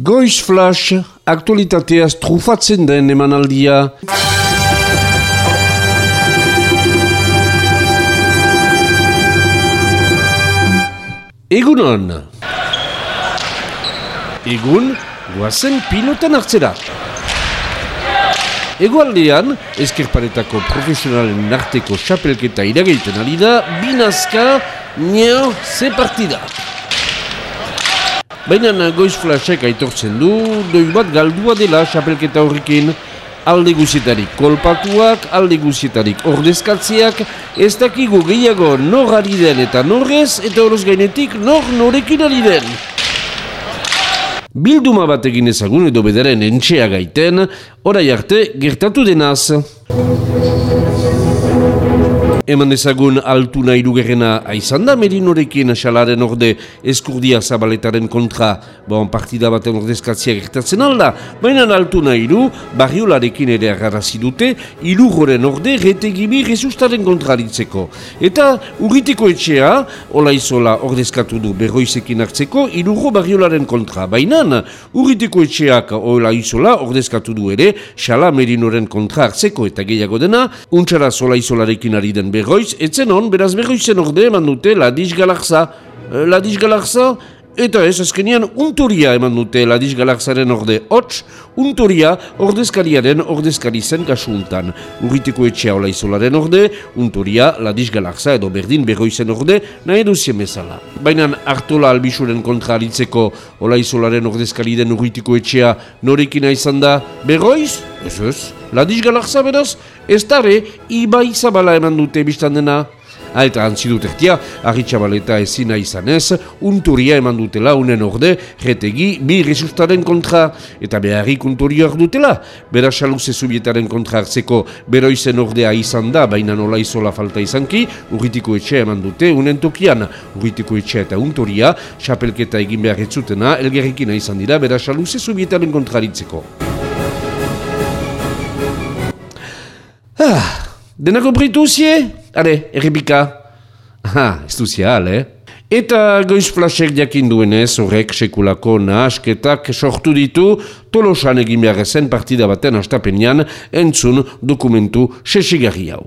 Goiz Flash, aktualitateaz trufatzen den emanaldia. Egunon! Egun, guazen pilotan hartzera. Egualdean, eskerparetako profesionalen arteko xapelketa iragaiten ari da, binazka, nio, ze partida. Baina goiz flashek aitortzen du, doi bat galdua dela xapelketa horrekin, alde guzietarik kolpatuak, alde guzietarik ordezkatziak, ez dakigu gehiago nor ari den eta norrez, eta horoz gainetik nor norekin ari den. Bilduma bat egin ezagun edo bedaren entxea gaiten, orai arte gertatu denaz. Eman ezagun altu nahi dugerena aizan da merinorekin xalaren orde eskurdia zabaletaren kontra bon partida baten ordezkatzia gertatzen alda. Baina altu nahi du barriolarekin ere agarrazi dute ilurroren orde retegibi resustaren kontraritzeko. Eta urriteko etxea, ola izola ordezkatu du berroizekin hartzeko ilurro barriolaren kontra. Baina urriteko etxeak ola izola ordezkatu du ere xala merinoren kontra hartzeko eta gehiago dena, untxara zola izolarekin ari den berroiz, etzen hon, beraz berroizen orde eman dute Ladiz Galarza. Eh, Ladiz Galarza, eta ez azkenian unturia eman dute Ladiz Galarzaren orde hots, unturia ordezkariaren ordezkari zen kasuntan. Urriteko etxea ola izolaren orde, unturia Ladiz Galarza edo berdin berroizen orde nahi duzien bezala. Baina hartola albisuren kontra alitzeko ola izolaren ordezkari den urriteko etxea norekin izan da berroiz? Ez ez, Ladiz Galarza beraz, ez dare, ibai zabala eman dute biztan dena. Ha, eta antzi dut ertia, arritxabaleta ezina izanez, unturia eman dutela unen orde, retegi bi resustaren kontra, eta beharrik unturia dutela. Bera xaluze zubietaren kontra hartzeko beroizen ordea izan da, baina nola izola falta izanki, urritiko etxe eman dute unen tokian. Urritiko etxe eta unturia, xapelketa egin behar etzutena, elgerrikina izan dira, bera xaluze zubietaren kontraritzeko. Ah, dena kompritu usie? Are, errepika. Ha, ez duzia, ale. Eta goiz flashek diakin duenez, horrek sekulako nahasketak sortu ditu, tolosan egin behar ezen partida baten astapenean, entzun dokumentu sesigarri hau.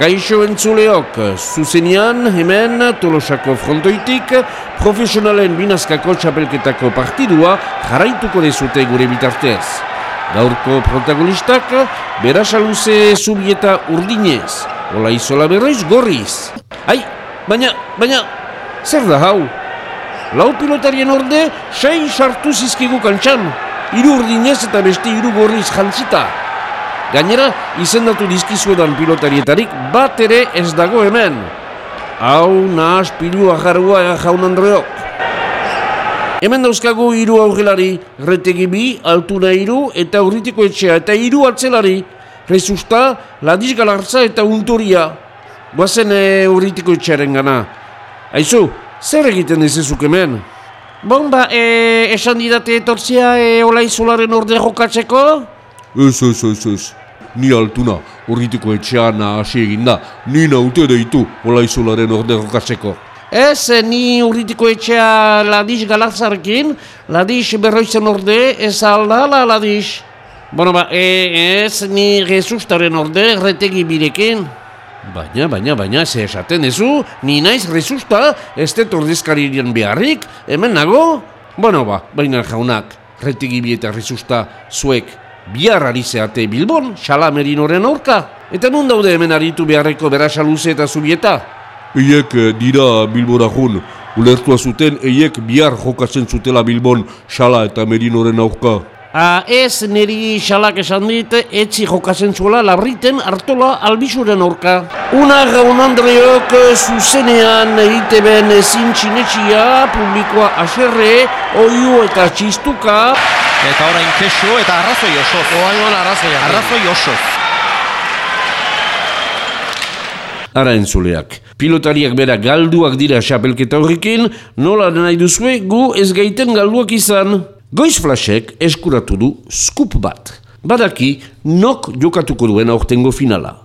Kaixo entzuleok, zuzenean, hemen, tolosako frontoitik, profesionalen binazkako txapelketako partidua jarraituko dezute gure bitartez. Gaurko protagonistak, berasaluze zubieta urdinez, ola izola berroiz gorriz. Ai, baina, baina, zer da hau? Lau pilotarien orde, sei sartu zizkigu kantxan, iru urdinez eta beste iru gorriz jantzita. Gainera, izendatu dizkizuedan pilotarietarik bat ere ez dago hemen. Hau, nahaz, pilu ajarua jaun andreok. Hemen dauzkagu hiru aurrelari, retegi bi, altuna hiru eta urritiko etxea, eta hiru atzelari, rezusta, ladiz galartza eta unturia. Guazen e, urritiko etxearen gana. Aizu, zer egiten dezezuk hemen? Bon, ba, e, esan didate etortzea e, olai solaren orde jokatzeko? Ez, ez, ez, ez. Ni altuna, urritiko etxean hasi eginda, ni naute deitu olai solaren orde jokatzeko. Ez, ni urritiko etxea ladiz galazarkin, ladiz berroizen orde, ez aldala ladiz. Bueno, ba, e, ez, ni rezustaren orde, retegi birekin. Baina, baina, baina, ze esaten ezu, ni naiz rezusta, ez dut ordezkarien beharrik, hemen nago? Bueno, ba, baina jaunak, retegi bi eta rezusta zuek, bihar ari zeate Bilbon, xalamerinoren aurka. Eta nun daude hemen aritu beharreko berasaluze eta zubieta? Eiek eh, dira Bilbora jun, ulertua zuten eiek bihar jokatzen zutela Bilbon xala eta merinoren aurka. Ah, ez niri xalak esan dit, etzi jokatzen zuela labriten hartola albisuren aurka. Una gaun andreok zuzenean egiteben ezin txinetxia, publikoa aserre, oiu eta txistuka. Eta orain kesu eta arrazoi oso. Oa arrazoi. Arrazoi oso. Ara entzuleak. Pilotariak bera galduak dira xapelketa horrekin, nola nahi duzue gu ez gaiten galduak izan. Goiz flashek eskuratu du skup bat. Badaki, nok jokatuko duen aurtengo finala.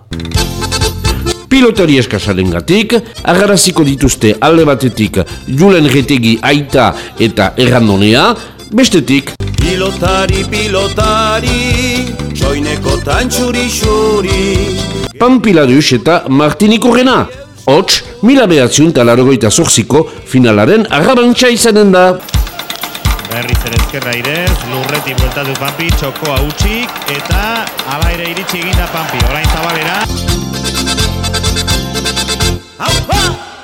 pilotari eskasaren gatik, agaraziko dituzte alde batetik Julen Retegi Aita eta Errandonea, bestetik Pilotari, pilotari, soineko tantxuri xuri Pampiladus eta Martiniko Rena. Hots, mila behatziun talargoita zorziko finalaren arrabantxa izanen da. Berriz ere ezkerra irez, lurreti bueltatu Pampi, txokoa utxik, eta ala ere iritsi eginda Pampi, orain zabalera. Aupa!